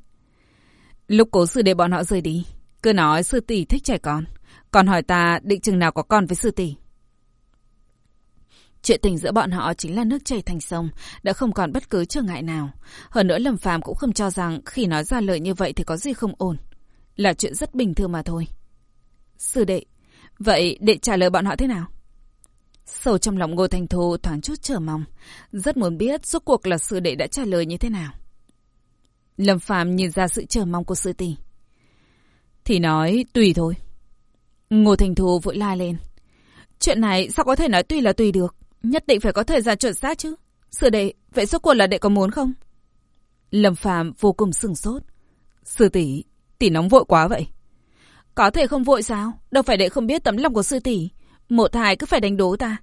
Lúc cố sư đệ bọn họ rời đi, cứ nói sư tỷ thích trẻ con. Còn hỏi ta định chừng nào có con với sư tỷ. Chuyện tình giữa bọn họ chính là nước chảy thành sông, đã không còn bất cứ trở ngại nào. Hơn nữa Lâm Phàm cũng không cho rằng khi nói ra lời như vậy thì có gì không ổn. Là chuyện rất bình thường mà thôi. Sư đệ, vậy đệ trả lời bọn họ thế nào? Sầu trong lòng Ngô Thành Thu thoáng chút chờ mong, rất muốn biết rốt cuộc là sư đệ đã trả lời như thế nào. Lâm Phạm nhìn ra sự chờ mong của sư tỷ. Thì nói tùy thôi. Ngô Thành Thu vội la lên. Chuyện này sao có thể nói tùy là tùy được? Nhất định phải có thời gian chuẩn xác chứ. Sư đệ, vậy số cuộc là đệ có muốn không? Lâm Phạm vô cùng sừng sốt. Sư tỷ, tỷ nóng vội quá vậy. Có thể không vội sao? Đâu phải đệ không biết tấm lòng của sư tỷ. Một hai cứ phải đánh đố ta.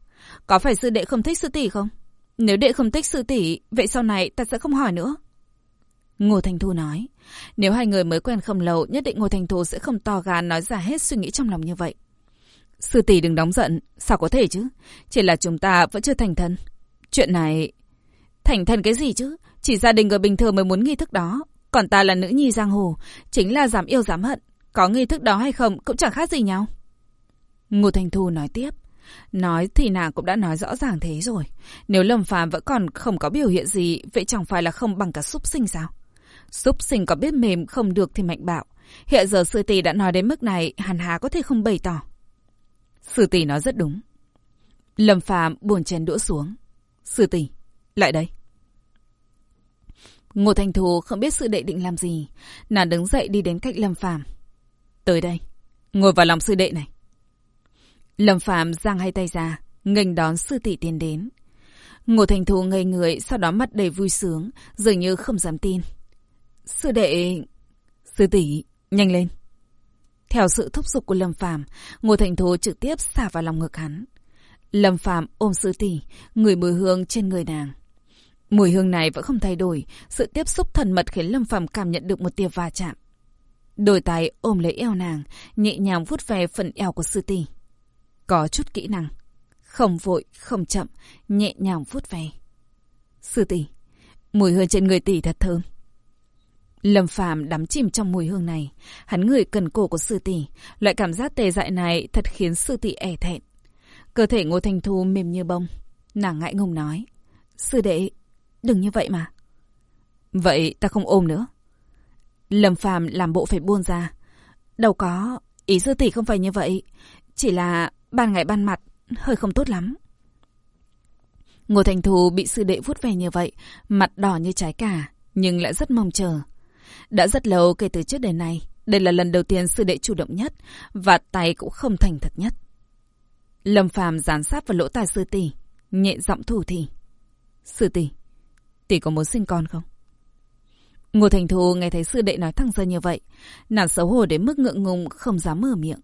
Có phải sư đệ không thích sư tỷ không? Nếu đệ không thích sư tỷ, vậy sau này ta sẽ không hỏi nữa. Ngô Thành Thu nói, nếu hai người mới quen không lâu, nhất định Ngô Thành Thu sẽ không to gan nói ra hết suy nghĩ trong lòng như vậy. Sư tỷ đừng nóng giận, sao có thể chứ? Chỉ là chúng ta vẫn chưa thành thân. Chuyện này... Thành thân cái gì chứ? Chỉ gia đình người bình thường mới muốn nghi thức đó. Còn ta là nữ nhi giang hồ, chính là dám yêu dám hận. Có nghi thức đó hay không cũng chẳng khác gì nhau. Ngô Thành Thu nói tiếp. Nói thì nàng cũng đã nói rõ ràng thế rồi. Nếu Lâm Phàm vẫn còn không có biểu hiện gì, vậy chẳng phải là không bằng cả súc sinh sao? Súc sinh có biết mềm không được thì mạnh bạo. Hiện giờ sư tỷ đã nói đến mức này, hàn hà có thể không bày tỏ. Sư tỷ nói rất đúng. Lâm Phàm buồn chén đũa xuống. Sư tỷ, lại đây. Ngô Thành Thù không biết sư đệ định làm gì, nàng đứng dậy đi đến cạnh Lâm Phàm. Tới đây, ngồi vào lòng sư đệ này. Lâm Phàm giang hai tay ra, nghênh đón sư tỷ tiến đến. Ngô Thành Thù ngây người, sau đó mắt đầy vui sướng, dường như không dám tin. Sư đệ... Sư tỷ, nhanh lên. Theo sự thúc giục của Lâm Phàm, Ngô Thành thố trực tiếp xả vào lòng ngực hắn. Lâm Phàm ôm sư tỷ, người mùi hương trên người nàng. Mùi hương này vẫn không thay đổi, sự tiếp xúc thần mật khiến Lâm Phàm cảm nhận được một tia va chạm. Đôi tay ôm lấy eo nàng, nhẹ nhàng vuốt về phần eo của sư tỷ. Có chút kỹ năng, không vội, không chậm, nhẹ nhàng vuốt về. Sư tỷ, mùi hương trên người tỷ thật thơm. Lâm Phàm đắm chìm trong mùi hương này, hắn ngửi cần cổ của sư tỷ, loại cảm giác tê dại này thật khiến sư tỷ e thẹn. Cơ thể Ngô Thành Thu mềm như bông, nàng ngại ngùng nói: "Sư đệ, đừng như vậy mà." "Vậy ta không ôm nữa." Lâm Phàm làm bộ phải buông ra. "Đâu có, ý sư tỷ không phải như vậy, chỉ là ban ngày ban mặt hơi không tốt lắm." Ngô Thành Thu bị sư đệ vuốt về như vậy, mặt đỏ như trái cà, nhưng lại rất mong chờ. Đã rất lâu kể từ trước đến nay, đây là lần đầu tiên sư đệ chủ động nhất, và tay cũng không thành thật nhất. Lâm Phàm dán sát vào lỗ tai sư tỷ, nhẹ giọng thủ thì. Sư tỷ, tỷ có muốn sinh con không? Ngô Thành Thu nghe thấy sư đệ nói thẳng ra như vậy, nàng xấu hổ đến mức ngượng ngùng không dám mở miệng.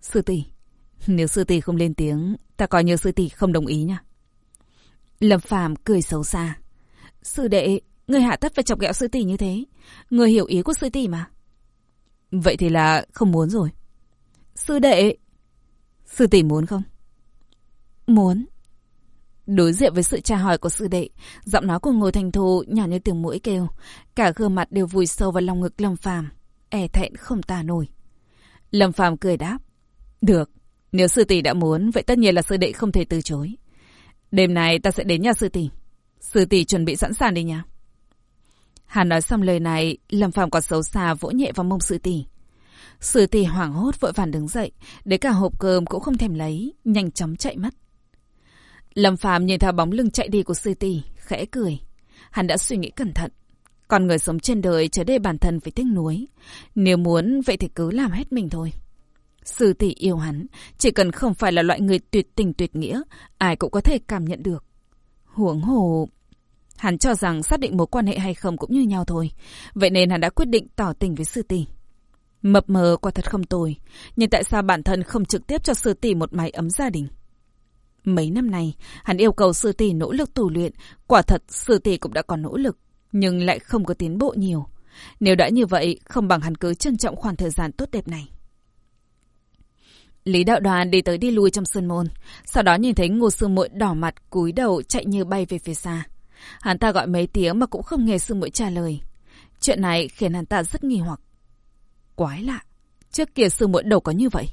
Sư tỷ, nếu sư tỷ không lên tiếng, ta coi như sư tỷ không đồng ý nha. Lâm Phàm cười xấu xa. Sư đệ, Người hạ tất phải chọc ghẹo sư tỷ như thế. Người hiểu ý của sư tỷ mà. Vậy thì là không muốn rồi. Sư đệ. Sư tỷ muốn không? Muốn. Đối diện với sự tra hỏi của sư đệ, giọng nói của Ngô Thành Thu nhỏ như tiếng mũi kêu. Cả gương mặt đều vùi sâu vào lòng ngực Lâm Phàm, e thẹn không tả nổi. Lâm Phàm cười đáp. Được, nếu sư tỷ đã muốn, vậy tất nhiên là sư đệ không thể từ chối. Đêm nay ta sẽ đến nhà sư tỷ. Sư tỷ chuẩn bị sẵn sàng đi nha. Hắn nói xong lời này, Lâm Phạm còn xấu xa vỗ nhẹ vào mông sư tỷ. Sư tỷ hoảng hốt vội vàng đứng dậy, để cả hộp cơm cũng không thèm lấy, nhanh chóng chạy mất. Lâm Phạm nhìn theo bóng lưng chạy đi của sư tỷ, khẽ cười. Hắn đã suy nghĩ cẩn thận. Con người sống trên đời chớ để bản thân phải tiếc nuối. Nếu muốn, vậy thì cứ làm hết mình thôi. Sư tỷ yêu hắn, chỉ cần không phải là loại người tuyệt tình tuyệt nghĩa, ai cũng có thể cảm nhận được. Huống hồ... Hắn cho rằng xác định mối quan hệ hay không cũng như nhau thôi. Vậy nên hắn đã quyết định tỏ tình với sư tỷ. Mập mờ quả thật không tồi, nhưng tại sao bản thân không trực tiếp cho sư tỷ một mái ấm gia đình? Mấy năm nay, hắn yêu cầu sư tỷ nỗ lực tù luyện, quả thật sư tỷ cũng đã có nỗ lực, nhưng lại không có tiến bộ nhiều. Nếu đã như vậy, không bằng hắn cứ trân trọng khoảng thời gian tốt đẹp này. Lý đạo đoàn đi tới đi lui trong sân môn, sau đó nhìn thấy ngô sư muội đỏ mặt cúi đầu chạy như bay về phía xa. Hắn ta gọi mấy tiếng mà cũng không nghe sư muội trả lời. Chuyện này khiến hắn ta rất nghi hoặc. Quái lạ, trước kia sư muội đâu có như vậy.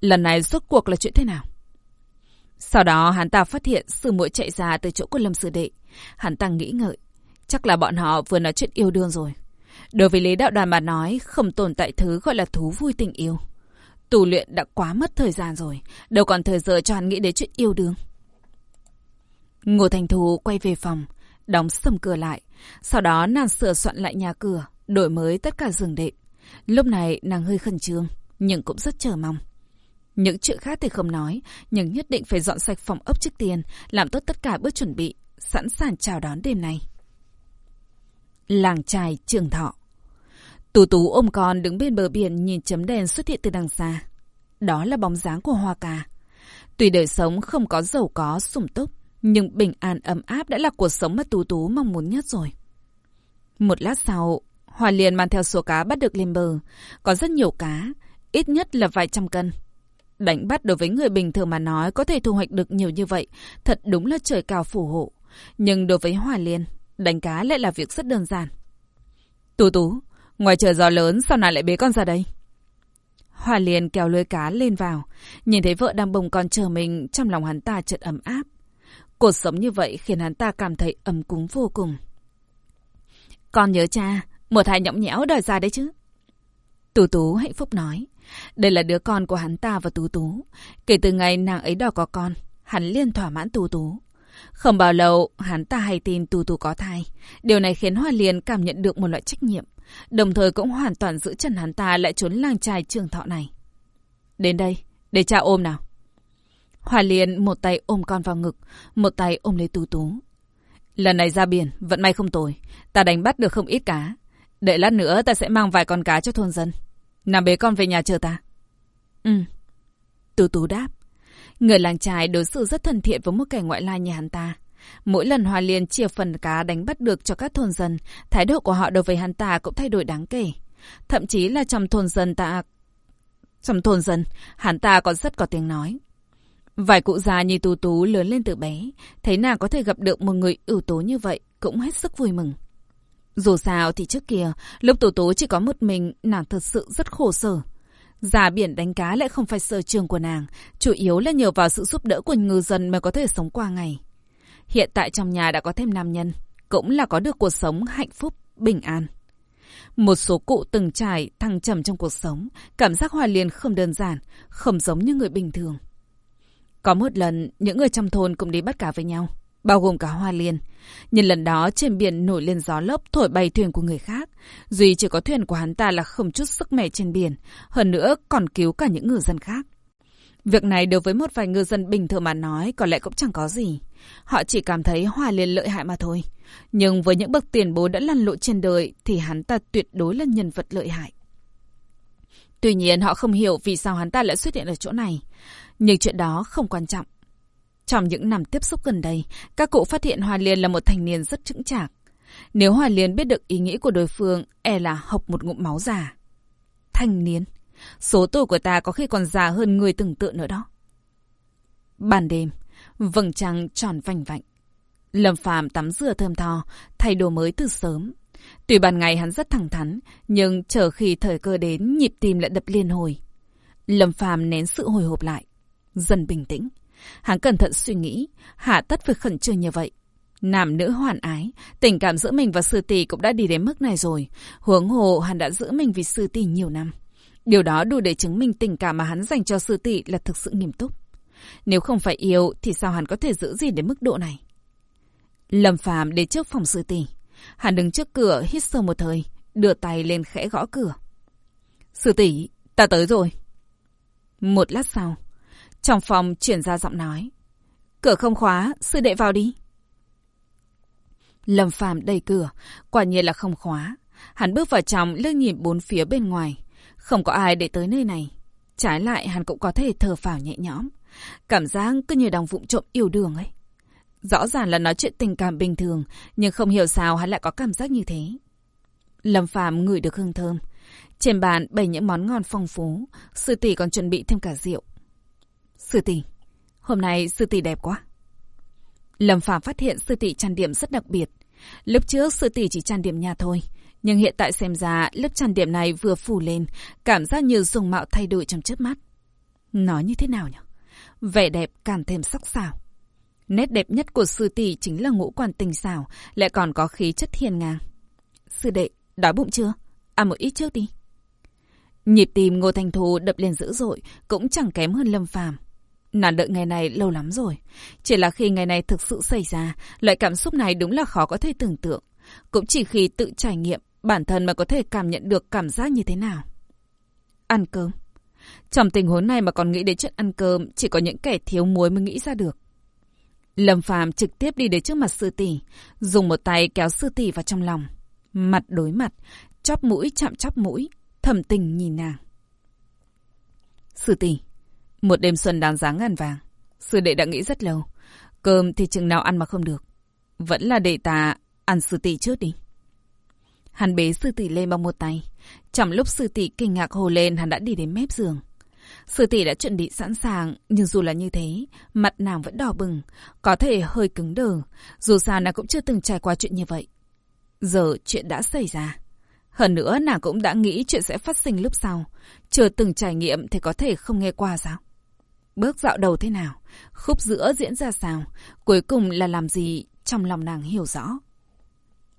Lần này rốt cuộc là chuyện thế nào? Sau đó hắn ta phát hiện sư muội chạy ra từ chỗ của Lâm Sư Đệ. Hắn ta nghĩ ngợi. Chắc là bọn họ vừa nói chuyện yêu đương rồi. Đối với Lý Đạo Đoàn mà nói, không tồn tại thứ gọi là thú vui tình yêu. Tù luyện đã quá mất thời gian rồi, đâu còn thời giờ cho hắn nghĩ đến chuyện yêu đương. Ngô Thành Thù quay về phòng, đóng sầm cửa lại. Sau đó nàng sửa soạn lại nhà cửa, đổi mới tất cả giường đệm. Lúc này nàng hơi khẩn trương, nhưng cũng rất chờ mong. Những chuyện khác thì không nói, nhưng nhất định phải dọn sạch phòng ốc trước tiên, làm tốt tất cả bước chuẩn bị, sẵn sàng chào đón đêm nay. Làng trài trường thọ Tú tú ôm con đứng bên bờ biển nhìn chấm đèn xuất hiện từ đằng xa. Đó là bóng dáng của Hoa Ca. Tuy đời sống không có giàu có, sủng túc, nhưng bình an ấm áp đã là cuộc sống mà Tú Tú mong muốn nhất rồi. Một lát sau, hòa liền mang theo số cá bắt được lên bờ. Có rất nhiều cá, ít nhất là vài trăm cân. Đánh bắt đối với người bình thường mà nói có thể thu hoạch được nhiều như vậy, thật đúng là trời cao phù hộ. Nhưng đối với hòa Liên, đánh cá lại là việc rất đơn giản. Tú Tú, ngoài trời gió lớn sao nào lại bế con ra đây? hòa Liên kéo lưới cá lên vào, nhìn thấy vợ đang bồng con chờ mình, trong lòng hắn ta chợt ấm áp. Cuộc sống như vậy khiến hắn ta cảm thấy ấm cúng vô cùng. Con nhớ cha, một hai nhõng nhẽo đòi ra đấy chứ. Tú Tú hạnh phúc nói. Đây là đứa con của hắn ta và Tú Tú. Kể từ ngày nàng ấy đòi có con, hắn liên thỏa mãn Tú Tú. Không bao lâu, hắn ta hay tin Tú Tú có thai. Điều này khiến Hoa Liên cảm nhận được một loại trách nhiệm. Đồng thời cũng hoàn toàn giữ chân hắn ta lại trốn làng trai trường thọ này. Đến đây, để cha ôm nào. Hòa Liên một tay ôm con vào ngực, một tay ôm lấy Tú Tú. Lần này ra biển, vận may không tồi. Ta đánh bắt được không ít cá. Đợi lát nữa ta sẽ mang vài con cá cho thôn dân. Nằm bế con về nhà chờ ta. Ừ. Tú Tú đáp. Người làng trài đối xử rất thân thiện với một kẻ ngoại lai như hắn ta. Mỗi lần Hòa Liên chia phần cá đánh bắt được cho các thôn dân, thái độ của họ đối với hắn ta cũng thay đổi đáng kể. Thậm chí là trong thôn dân ta... Trong thôn dân, hắn ta còn rất có tiếng nói. Vài cụ già như Tú Tú lớn lên từ bé, thấy nàng có thể gặp được một người ưu tố như vậy, cũng hết sức vui mừng. Dù sao thì trước kia, lúc Tú Tú chỉ có một mình, nàng thật sự rất khổ sở. Già biển đánh cá lại không phải sở trường của nàng, chủ yếu là nhờ vào sự giúp đỡ của ngư dân mới có thể sống qua ngày. Hiện tại trong nhà đã có thêm nam nhân, cũng là có được cuộc sống hạnh phúc, bình an. Một số cụ từng trải thăng trầm trong cuộc sống, cảm giác hòa liền không đơn giản, không giống như người bình thường. Có một lần, những người trong thôn cũng đi bắt cá với nhau, bao gồm cả Hoa Liên. Nhưng lần đó trên biển nổi lên gió lốc thổi bay thuyền của người khác. Duy chỉ có thuyền của hắn ta là không chút sức mẻ trên biển, hơn nữa còn cứu cả những ngư dân khác. Việc này đối với một vài ngư dân bình thường mà nói có lẽ cũng chẳng có gì. Họ chỉ cảm thấy Hoa Liên lợi hại mà thôi. Nhưng với những bậc tiền bối đã lăn lộn trên đời thì hắn ta tuyệt đối là nhân vật lợi hại. Tuy nhiên họ không hiểu vì sao hắn ta lại xuất hiện ở chỗ này. Nhưng chuyện đó không quan trọng. Trong những năm tiếp xúc gần đây, các cụ phát hiện Hoa Liên là một thanh niên rất chững chạc. Nếu Hoa Liên biết được ý nghĩ của đối phương, e là học một ngụm máu già. Thanh niên. Số tuổi của ta có khi còn già hơn người tưởng tượng nữa đó. Ban đêm, vầng trăng tròn vành vạnh. Lâm Phàm tắm rửa thơm tho, thay đồ mới từ sớm. Tuy ban ngày hắn rất thẳng thắn, nhưng chờ khi thời cơ đến, nhịp tim lại đập liên hồi. Lâm Phàm nén sự hồi hộp lại, dần bình tĩnh. Hắn cẩn thận suy nghĩ, hạ tất phải khẩn trương như vậy. Nam nữ hoàn ái, tình cảm giữa mình và sư tỷ cũng đã đi đến mức này rồi. Huống hồ hắn đã giữ mình vì sư tỷ nhiều năm. Điều đó đủ để chứng minh tình cảm mà hắn dành cho sư tỷ là thực sự nghiêm túc. Nếu không phải yêu thì sao hắn có thể giữ gì đến mức độ này? Lâm Phàm đến trước phòng sư tỷ. Hắn đứng trước cửa hít sâu một thời, đưa tay lên khẽ gõ cửa. Sư tỷ, ta tới rồi. Một lát sau, trong phòng chuyển ra giọng nói. Cửa không khóa, sư đệ vào đi. Lâm Phàm đẩy cửa, quả nhiên là không khóa. Hắn bước vào trong, lưng nhìn bốn phía bên ngoài. Không có ai để tới nơi này. Trái lại hắn cũng có thể thở phào nhẹ nhõm. Cảm giác cứ như đang vụng trộm yêu đương ấy. Rõ ràng là nói chuyện tình cảm bình thường, nhưng không hiểu sao hắn lại có cảm giác như thế. Lâm Phạm ngửi được hương thơm. Trên bàn bày những món ngon phong phú, sư tỷ còn chuẩn bị thêm cả rượu. Sư tỷ, hôm nay sư tỷ đẹp quá. Lâm Phạm phát hiện sư tỷ trang điểm rất đặc biệt. Lúc trước sư tỷ chỉ trang điểm nhà thôi, nhưng hiện tại xem ra lớp trang điểm này vừa phủ lên, cảm giác như dùng mạo thay đổi trong chớp mắt. Nói như thế nào nhỉ? Vẻ đẹp càng thêm sắc sảo. Nét đẹp nhất của sư tỷ chính là ngũ quan tình xảo, lại còn có khí chất hiền ngang. Sư đệ, đói bụng chưa? Ăn một ít trước đi. Nhịp tim Ngô Thành Thù đập lên dữ dội, cũng chẳng kém hơn Lâm Phàm. Nàng đợi ngày này lâu lắm rồi. Chỉ là khi ngày này thực sự xảy ra, loại cảm xúc này đúng là khó có thể tưởng tượng. Cũng chỉ khi tự trải nghiệm, bản thân mà có thể cảm nhận được cảm giác như thế nào. Ăn cơm. Trong tình huống này mà còn nghĩ đến chuyện ăn cơm, chỉ có những kẻ thiếu muối mới nghĩ ra được. Lâm Phàm trực tiếp đi đến trước mặt sư tỷ, dùng một tay kéo sư tỷ vào trong lòng. Mặt đối mặt, chóp mũi chạm chóp mũi, thầm tình nhìn nàng. Sư tỷ, một đêm xuân đáng giá ngàn vàng. Sư đệ đã nghĩ rất lâu. Cơm thì chừng nào ăn mà không được. Vẫn là để ta ăn sư tỷ trước đi. Hắn bế sư tỷ lên bằng một tay. Trong lúc sư tỷ kinh ngạc hồ lên, hắn đã đi đến mép giường. Sư tỷ đã chuẩn bị sẵn sàng, nhưng dù là như thế, mặt nàng vẫn đỏ bừng, có thể hơi cứng đờ. Dù sao nàng cũng chưa từng trải qua chuyện như vậy. Giờ chuyện đã xảy ra. Hơn nữa nàng cũng đã nghĩ chuyện sẽ phát sinh lúc sau. Chưa từng trải nghiệm thì có thể không nghe qua sao? Bước dạo đầu thế nào? Khúc giữa diễn ra sao? Cuối cùng là làm gì trong lòng nàng hiểu rõ.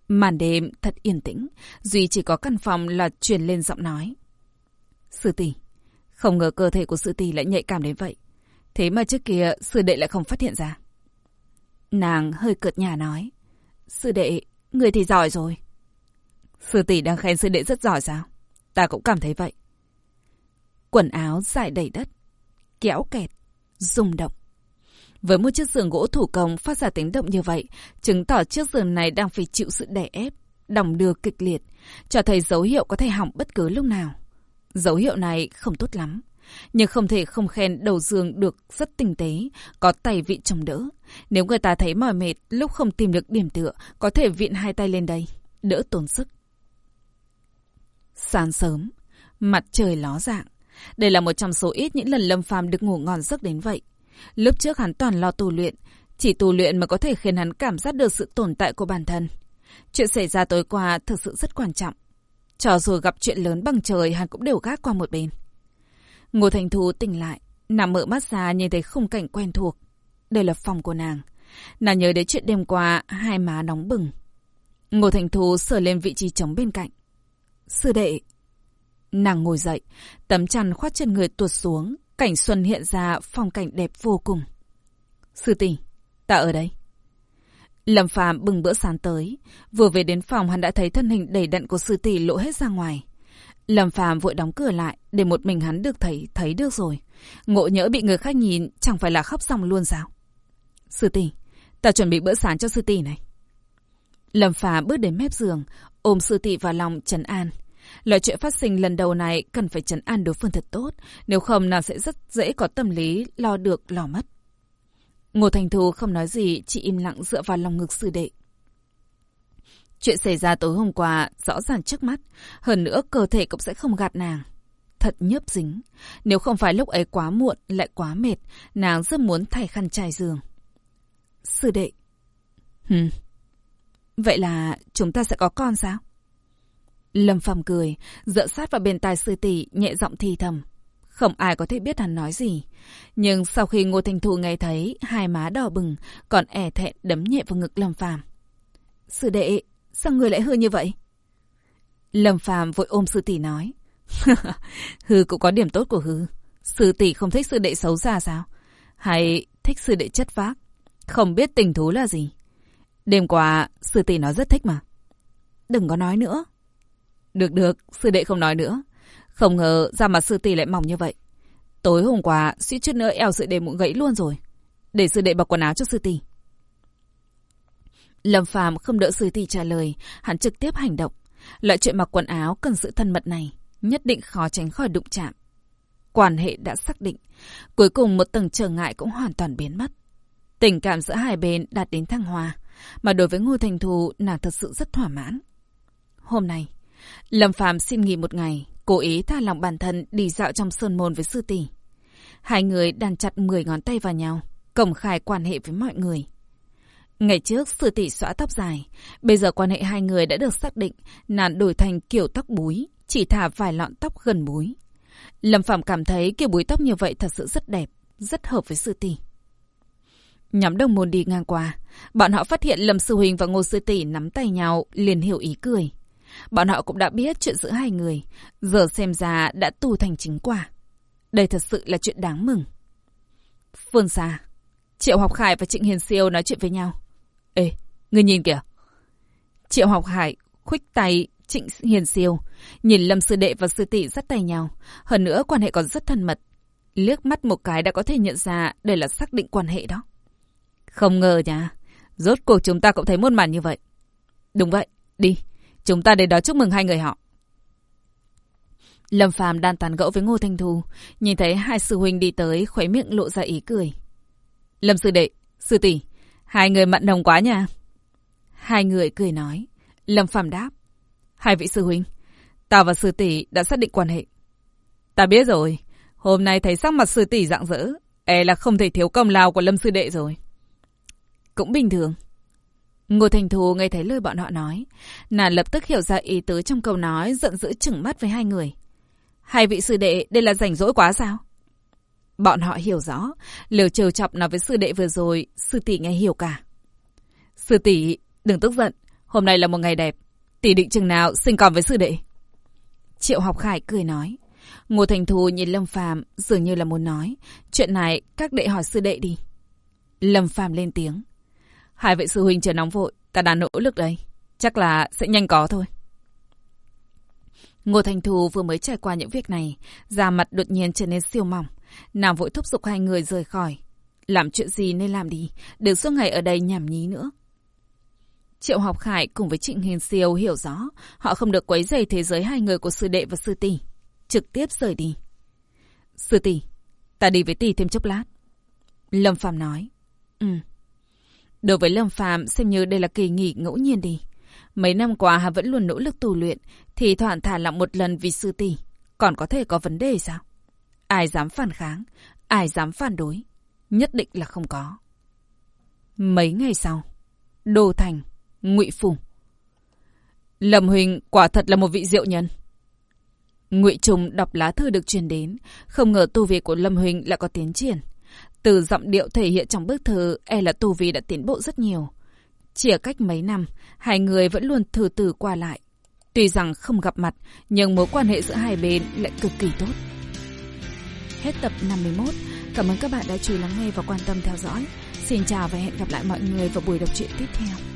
Màn đêm thật yên tĩnh, duy chỉ có căn phòng là truyền lên giọng nói. Sư tỷ, không ngờ cơ thể của sư tỷ lại nhạy cảm đến vậy. Thế mà trước kia sư đệ lại không phát hiện ra. Nàng hơi cợt nhà nói. Sư đệ, người thì giỏi rồi. Sư tỷ đang khen sư đệ rất giỏi sao? Ta cũng cảm thấy vậy. Quần áo dài đầy đất, kéo kẹt, rung động. Với một chiếc giường gỗ thủ công phát ra tiếng động như vậy, chứng tỏ chiếc giường này đang phải chịu sự đè ép, đồng đưa kịch liệt, cho thấy dấu hiệu có thể hỏng bất cứ lúc nào. Dấu hiệu này không tốt lắm. Nhưng không thể không khen đầu giường được rất tinh tế, có tay vị chồng đỡ. Nếu người ta thấy mỏi mệt, lúc không tìm được điểm tựa, có thể viện hai tay lên đây, đỡ tốn sức. Sáng sớm, mặt trời ló dạng. Đây là một trong số ít những lần Lâm Phàm được ngủ ngon giấc đến vậy. Lúc trước hắn toàn lo tu luyện, chỉ tu luyện mà có thể khiến hắn cảm giác được sự tồn tại của bản thân. Chuyện xảy ra tối qua thực sự rất quan trọng. Cho dù gặp chuyện lớn bằng trời, hắn cũng đều gác qua một bên. Ngô Thành Thu tỉnh lại, nằm mở mắt ra nhìn thấy khung cảnh quen thuộc. Đây là phòng của nàng. Nàng nhớ đến chuyện đêm qua, hai má nóng bừng. Ngô Thành Thu sờ lên vị trí trống bên cạnh. Sư đệ. Nàng ngồi dậy, tấm chăn khoát chân người tuột xuống, cảnh xuân hiện ra phong cảnh đẹp vô cùng. Sư tỷ, ta ở đây. Lâm Phàm bừng bữa sáng tới, vừa về đến phòng hắn đã thấy thân hình đầy đặn của sư tỷ lộ hết ra ngoài. Lâm Phàm vội đóng cửa lại để một mình hắn được thấy thấy được rồi. Ngộ nhỡ bị người khác nhìn chẳng phải là khóc xong luôn sao? Sư tỷ, ta chuẩn bị bữa sáng cho sư tỷ này. Lâm Phàm bước đến mép giường, ôm sư tỷ vào lòng trấn an. Loại chuyện phát sinh lần đầu này cần phải trấn an đối phương thật tốt, nếu không nàng sẽ rất dễ có tâm lý lo được lo mất. Ngô Thành Thu không nói gì, chỉ im lặng dựa vào lòng ngực sư đệ. Chuyện xảy ra tối hôm qua rõ ràng trước mắt, hơn nữa cơ thể cũng sẽ không gạt nàng. Thật nhớp dính, nếu không phải lúc ấy quá muộn lại quá mệt, nàng rất muốn thay khăn trải giường. Sư đệ. Hừm. Vậy là chúng ta sẽ có con sao? Lâm Phàm cười, dựa sát vào bên tai sư tỷ, nhẹ giọng thì thầm. Không ai có thể biết hắn nói gì. Nhưng sau khi Ngô Thành Thụ nghe thấy, hai má đỏ bừng, còn ẻ thẹn đấm nhẹ vào ngực Lâm Phàm. Sư đệ, sao người lại hư như vậy? Lâm Phàm vội ôm sư tỷ nói. hư cũng có điểm tốt của hư. Sư tỷ không thích sư đệ xấu xa sao? Hay thích sư đệ chất phác? Không biết tình thú là gì? Đêm qua, sư tỷ nói rất thích mà. đừng có nói nữa. Được được, sư đệ không nói nữa. Không ngờ ra mặt sư tỷ lại mỏng như vậy. Tối hôm qua, suýt chút nữa eo sư đệ mụn gãy luôn rồi. Để sư đệ bọc quần áo cho sư tỷ. Lâm Phàm không đợi sư tỷ trả lời, hắn trực tiếp hành động. Loại chuyện mặc quần áo cần sự thân mật này, nhất định khó tránh khỏi đụng chạm. Quan hệ đã xác định, cuối cùng một tầng trở ngại cũng hoàn toàn biến mất. Tình cảm giữa hai bên đạt đến thăng hoa, mà đối với Ngô Thành Thù nàng thật sự rất thỏa mãn. Hôm nay, Lâm Phàm xin nghỉ một ngày, cố ý tha lòng bản thân đi dạo trong sơn môn với sư tỷ. Hai người đàn chặt 10 ngón tay vào nhau, công khai quan hệ với mọi người. Ngày trước sư tỷ xõa tóc dài, bây giờ quan hệ hai người đã được xác định, nàng đổi thành kiểu tóc búi, chỉ thả vài lọn tóc gần búi. Lâm Phạm cảm thấy kiểu búi tóc như vậy thật sự rất đẹp, rất hợp với sư tỷ. Nhóm đồng môn đi ngang qua, bọn họ phát hiện Lâm Sư Huỳnh và Ngô Sư Tỷ nắm tay nhau, liền hiểu ý cười. Bọn họ cũng đã biết chuyện giữa hai người, giờ xem ra đã tu thành chính quả. Đây thật sự là chuyện đáng mừng. Phương xa, Triệu Học Khải và Trịnh Hiền Siêu nói chuyện với nhau. Ê, ngươi nhìn kìa. Triệu Học Khải khuếch tay Trịnh Hiền Siêu, nhìn Lâm Sư Đệ và Sư Tỷ dắt tay nhau. Hơn nữa quan hệ còn rất thân mật. Liếc mắt một cái đã có thể nhận ra đây là xác định quan hệ đó. Không ngờ nha, rốt cuộc chúng ta cũng thấy muôn màn như vậy. Đúng vậy, đi, chúng ta đến đó chúc mừng hai người họ. Lâm Phàm đang tàn gẫu với Ngô Thanh Thu, nhìn thấy hai sư huynh đi tới, khóe miệng lộ ra ý cười. Lâm sư đệ, sư tỷ, hai người mặn nồng quá nha. Hai người cười nói. Lâm Phàm đáp. Hai vị sư huynh, ta và sư tỷ đã xác định quan hệ. Ta biết rồi, hôm nay thấy sắc mặt sư tỷ dạng dỡ, e là không thể thiếu công lao của Lâm sư đệ rồi. Cũng bình thường. Ngô Thành Thù nghe thấy lời bọn họ nói. Nàng lập tức hiểu ra ý tứ trong câu nói, giận dữ chừng mắt với hai người. Hai vị sư đệ, đây là rảnh rỗi quá sao? Bọn họ hiểu rõ, liều trêu chọc nói với sư đệ vừa rồi, sư tỷ nghe hiểu cả. Sư tỷ, đừng tức giận, hôm nay là một ngày đẹp. Tỷ định chừng nào sinh còn với sư đệ? Triệu học khải cười nói. Ngô Thành Thù nhìn Lâm Phàm dường như là muốn nói. Chuyện này các đệ hỏi sư đệ đi. Lâm Phàm lên tiếng. Hai vị sư huynh chờ nóng vội, ta đã nỗ lực đây. Chắc là sẽ nhanh có thôi. Ngô Thành Thù vừa mới trải qua những việc này, da mặt đột nhiên trở nên siêu mỏng. Nàng vội thúc giục hai người rời khỏi. Làm chuyện gì nên làm đi, đừng suốt ngày ở đây nhảm nhí nữa. Triệu Học Khải cùng với Trịnh Hiền Siêu hiểu rõ, họ không được quấy rầy thế giới hai người của sư đệ và sư tỷ, trực tiếp rời đi. Sư tỷ, ta đi với tỷ thêm chốc lát. Lâm Phàm nói. Ừ. Đối với Lâm Phàm xem như đây là kỳ nghỉ ngẫu nhiên đi. Mấy năm qua hắn vẫn luôn nỗ lực tu luyện, thì thoảng thả lỏng một lần vì sư tỷ, còn có thể có vấn đề sao? Ai dám phản kháng, ai dám phản đối, nhất định là không có. Mấy ngày sau, Đô Thành, Ngụy Phủ. Lâm Huỳnh quả thật là một vị diệu nhân. Ngụy Trùng đọc lá thư được truyền đến, không ngờ tu vi của Lâm Huỳnh lại có tiến triển. Từ giọng điệu thể hiện trong bức thư, e là tu vi đã tiến bộ rất nhiều. Chỉ ở cách mấy năm, hai người vẫn luôn thử từ qua lại. Tuy rằng không gặp mặt, nhưng mối quan hệ giữa hai bên lại cực kỳ tốt. Hết tập 51. Cảm ơn các bạn đã chú ý lắng nghe và quan tâm theo dõi. Xin chào và hẹn gặp lại mọi người vào buổi đọc truyện tiếp theo.